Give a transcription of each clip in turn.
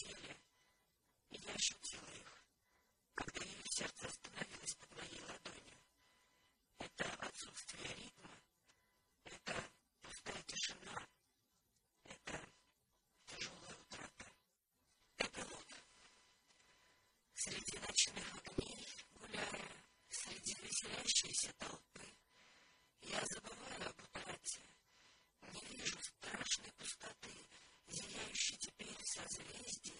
Syria теперь в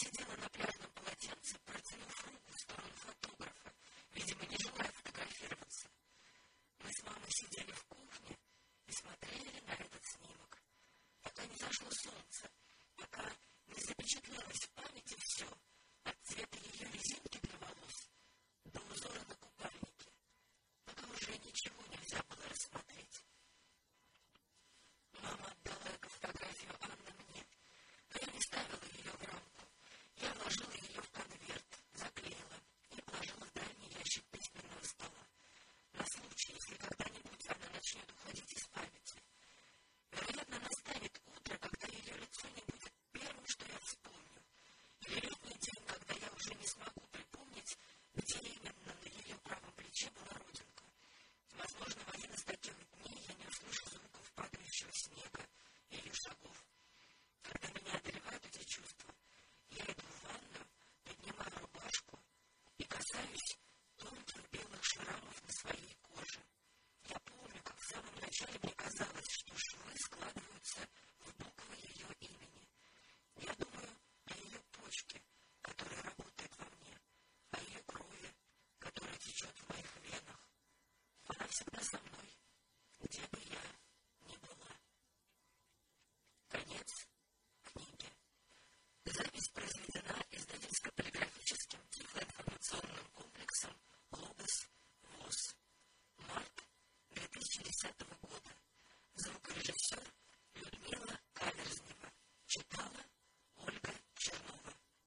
сидела на пляжном полотенце, протянув руку сторону фотографа, видимо, не желая фотографироваться. Мы с мамой сидели в кухне и смотрели на этот снимок, пока не зашло солнце, пока не запечатлелось в памяти